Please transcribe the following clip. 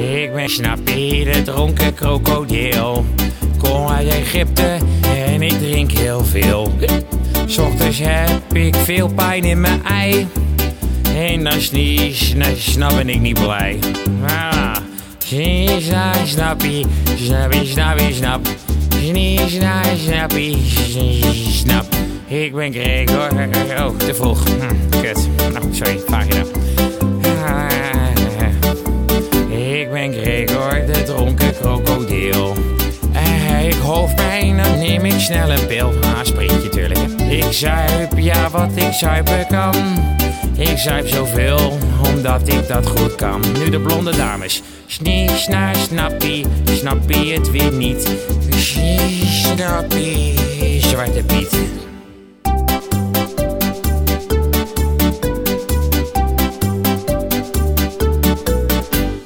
Ik ben Snappy, de dronken krokodil. Kom uit Egypte en ik drink heel veel. Ochtends heb ik veel pijn in mijn ei. En dan snies, snap ben ik niet blij. Ah, snies, na, snappie, snappie, snappie, snap. Snies, na, snappie, snap. Ik ben Gregor. Oh, te vroeg. Hm, kut. Nou, sorry, ik ben Gregor, de dronken krokodil. Eh, ik hoofdpijn, dan neem ik snel een pil. Ah, sprintje tuurlijk. Ik zuip, ja wat ik zuipen kan. Ik zuip zoveel, omdat ik dat goed kan. Nu de blonde dames. Snie, sna, snappie, snappie het weer niet. Snie, snappie, zwarte piet.